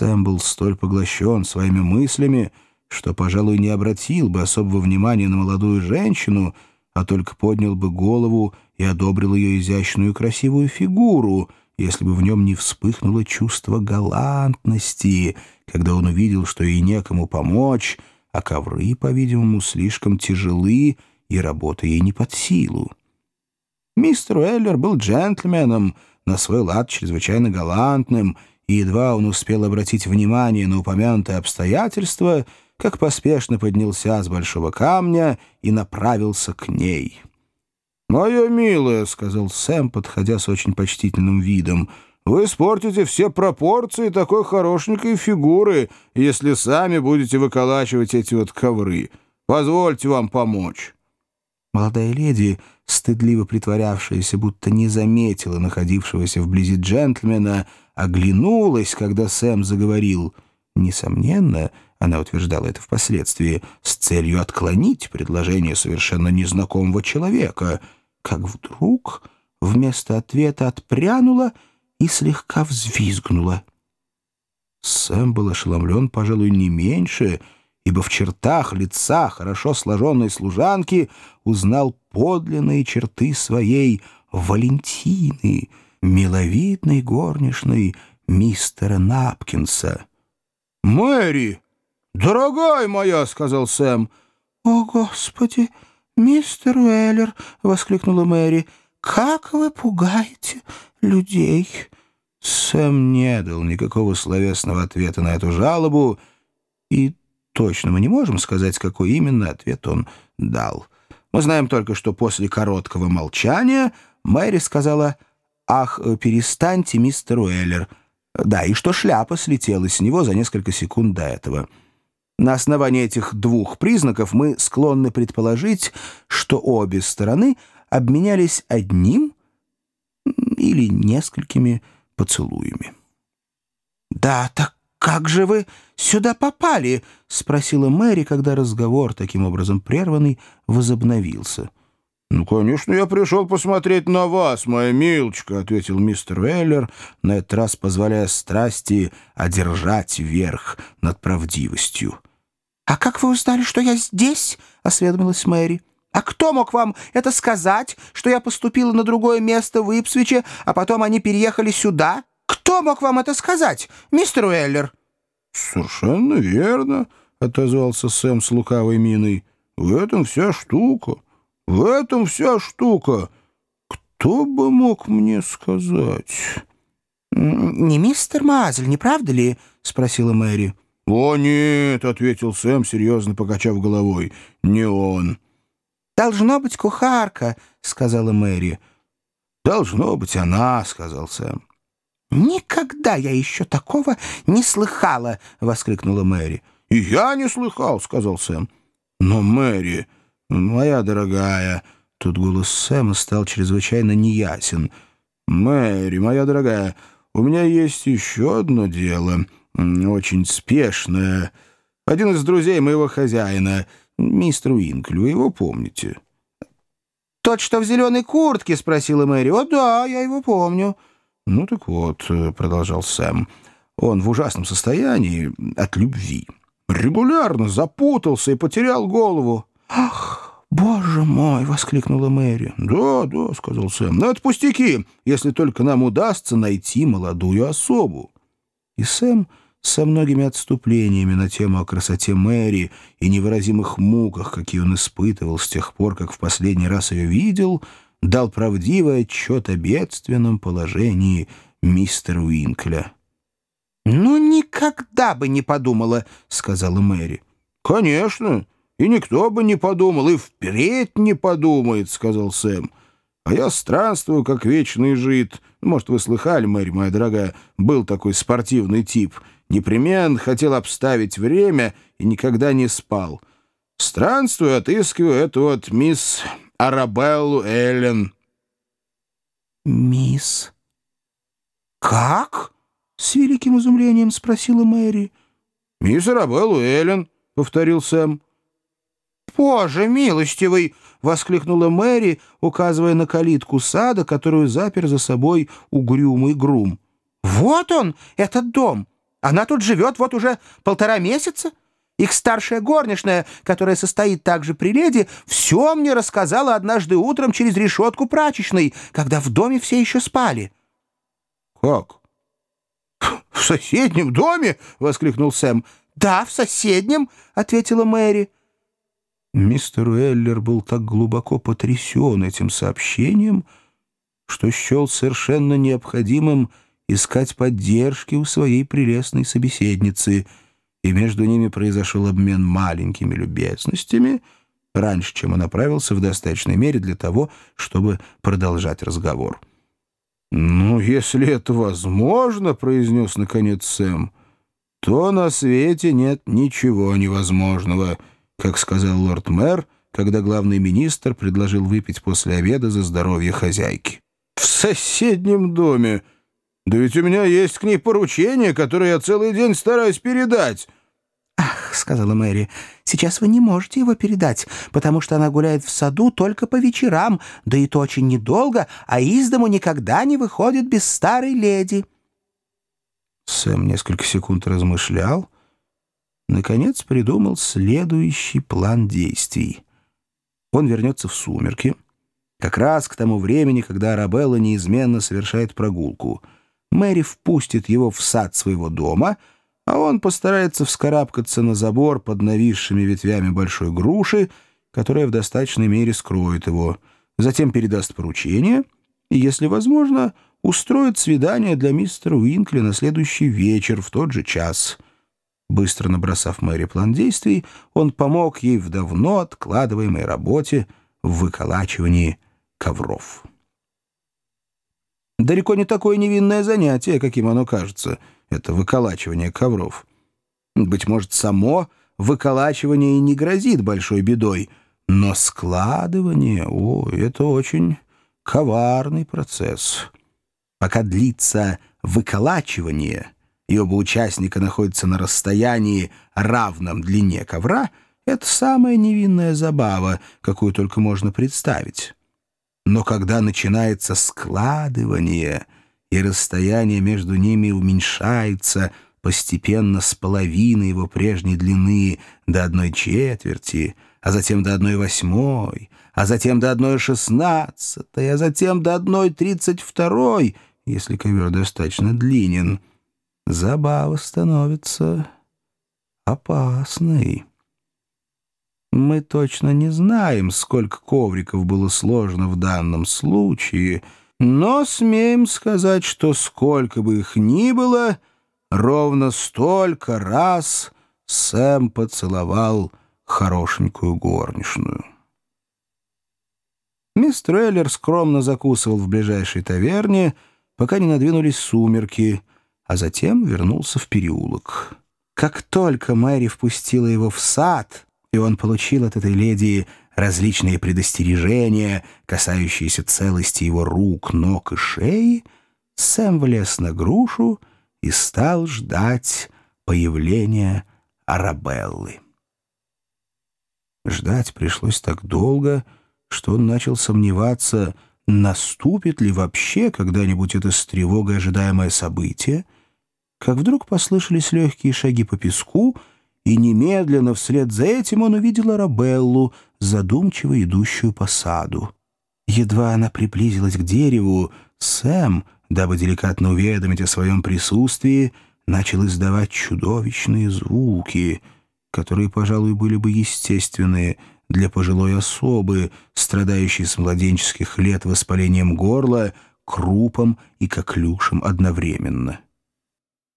Сэм был столь поглощен своими мыслями, что, пожалуй, не обратил бы особого внимания на молодую женщину, а только поднял бы голову и одобрил ее изящную красивую фигуру, если бы в нем не вспыхнуло чувство галантности, когда он увидел, что ей некому помочь, а ковры, по-видимому, слишком тяжелы, и работа ей не под силу. Мистер Уэллер был джентльменом, на свой лад чрезвычайно галантным, и едва он успел обратить внимание на упомянутое обстоятельство, как поспешно поднялся с большого камня и направился к ней. «Моя милая», — сказал Сэм, подходя с очень почтительным видом, — «вы испортите все пропорции такой хорошенькой фигуры, если сами будете выколачивать эти вот ковры. Позвольте вам помочь». Молодая леди, стыдливо притворявшаяся, будто не заметила находившегося вблизи джентльмена, оглянулась, когда Сэм заговорил. Несомненно, она утверждала это впоследствии, с целью отклонить предложение совершенно незнакомого человека, как вдруг вместо ответа отпрянула и слегка взвизгнула. Сэм был ошеломлен, пожалуй, не меньше — ибо в чертах лица хорошо сложенной служанки узнал подлинные черты своей Валентины, миловидной горничной мистера Напкинса. «Мэри! Дорогая моя!» — сказал Сэм. «О, Господи! Мистер Уэллер!» — воскликнула Мэри. «Как вы пугаете людей!» Сэм не дал никакого словесного ответа на эту жалобу и точно мы не можем сказать, какой именно ответ он дал. Мы знаем только, что после короткого молчания Мэри сказала «Ах, перестаньте, мистер Уэллер». Да, и что шляпа слетела с него за несколько секунд до этого. На основании этих двух признаков мы склонны предположить, что обе стороны обменялись одним или несколькими поцелуями. «Да, так как же вы сюда попали?» — спросила Мэри, когда разговор, таким образом прерванный, возобновился. «Ну, конечно, я пришел посмотреть на вас, моя милочка», — ответил мистер Уэллер, на этот раз позволяя страсти одержать верх над правдивостью. «А как вы узнали, что я здесь?» — осведомилась Мэри. «А кто мог вам это сказать, что я поступила на другое место в Ипсвиче, а потом они переехали сюда?» Кто мог вам это сказать, мистер Уэллер?» «Совершенно верно», — отозвался Сэм с лукавой миной. «В этом вся штука. В этом вся штука. Кто бы мог мне сказать?» «Не мистер Мазель, не правда ли?» — спросила Мэри. «О, нет», — ответил Сэм, серьезно покачав головой. «Не он». «Должно быть кухарка», — сказала Мэри. «Должно быть она», — сказал Сэм. «Никогда я еще такого не слыхала!» — воскликнула Мэри. «И я не слыхал!» — сказал Сэм. «Но, Мэри, моя дорогая...» Тут голос Сэма стал чрезвычайно неясен. «Мэри, моя дорогая, у меня есть еще одно дело, очень спешное. Один из друзей моего хозяина, мистер Уинкли, вы его помните?» «Тот, что в зеленой куртке?» — спросила Мэри. «О, да, я его помню». «Ну так вот», — продолжал Сэм, — «он в ужасном состоянии от любви. Регулярно запутался и потерял голову». «Ах, боже мой!» — воскликнула Мэри. «Да, да», — сказал Сэм, — «но это пустяки, если только нам удастся найти молодую особу». И Сэм со многими отступлениями на тему о красоте Мэри и невыразимых муках, какие он испытывал с тех пор, как в последний раз ее видел — дал правдивый отчет о бедственном положении мистера Уинкля. «Ну, никогда бы не подумала», — сказала Мэри. «Конечно, и никто бы не подумал, и впредь не подумает», — сказал Сэм. «А я странствую, как вечный жид. Может, вы слыхали, Мэри, моя дорогая, был такой спортивный тип. Непременно хотел обставить время и никогда не спал. Странствую, отыскиваю эту вот мисс Арабеллу Эллен». «Мисс...» «Как?» — с великим изумлением спросила Мэри. «Мисс Арабеллу Эллен», — повторил Сэм. «Боже милостивый!» — воскликнула Мэри, указывая на калитку сада, которую запер за собой угрюмый грум. «Вот он, этот дом! Она тут живет вот уже полтора месяца. Их старшая горничная, которая состоит также при леди, все мне рассказала однажды утром через решетку прачечной, когда в доме все еще спали». «Как? В соседнем доме?» — воскликнул Сэм. «Да, в соседнем», — ответила Мэри. Мистер Уэллер был так глубоко потрясен этим сообщением, что счел совершенно необходимым искать поддержки у своей прелестной собеседницы, и между ними произошел обмен маленькими любезностями, раньше, чем он направился в достаточной мере для того, чтобы продолжать разговор. «Ну, если это возможно, — произнес наконец Сэм, — то на свете нет ничего невозможного, как сказал лорд-мэр, когда главный министр предложил выпить после обеда за здоровье хозяйки. «В соседнем доме!» Да ведь у меня есть к ней поручение, которое я целый день стараюсь передать». «Ах», — сказала Мэри, — «сейчас вы не можете его передать, потому что она гуляет в саду только по вечерам, да и то очень недолго, а из дому никогда не выходит без старой леди». Сэм несколько секунд размышлял, наконец придумал следующий план действий. Он вернется в сумерки, как раз к тому времени, когда Арабелла неизменно совершает прогулку — Мэри впустит его в сад своего дома, а он постарается вскарабкаться на забор под нависшими ветвями большой груши, которая в достаточной мере скроет его, затем передаст поручение и, если возможно, устроит свидание для мистера Уинкли на следующий вечер в тот же час. Быстро набросав Мэри план действий, он помог ей в давно откладываемой работе в выколачивании ковров. Далеко не такое невинное занятие, каким оно кажется, это выколачивание ковров. Быть может, само выколачивание и не грозит большой бедой, но складывание, о, это очень коварный процесс. Пока длится выколачивание, и оба участника находятся на расстоянии, равном длине ковра, это самая невинная забава, какую только можно представить. Но когда начинается складывание, и расстояние между ними уменьшается постепенно с половины его прежней длины до одной четверти, а затем до одной восьмой, а затем до одной шестнадцатой, а затем до одной тридцать второй, если ковер достаточно длинен, забава становится опасной. Мы точно не знаем, сколько ковриков было сложно в данном случае, но смеем сказать, что сколько бы их ни было, ровно столько раз Сэм поцеловал хорошенькую горничную. Мистер Эллер скромно закусывал в ближайшей таверне, пока не надвинулись сумерки, а затем вернулся в переулок. Как только Мэри впустила его в сад — и он получил от этой леди различные предостережения, касающиеся целости его рук, ног и шеи, Сэм влез на грушу и стал ждать появления Арабеллы. Ждать пришлось так долго, что он начал сомневаться, наступит ли вообще когда-нибудь это с тревогой ожидаемое событие, как вдруг послышались легкие шаги по песку — и немедленно вслед за этим он увидел Арабеллу, задумчиво идущую по саду. Едва она приблизилась к дереву, Сэм, дабы деликатно уведомить о своем присутствии, начал издавать чудовищные звуки, которые, пожалуй, были бы естественные для пожилой особы, страдающей с младенческих лет воспалением горла, крупом и коклюшем одновременно.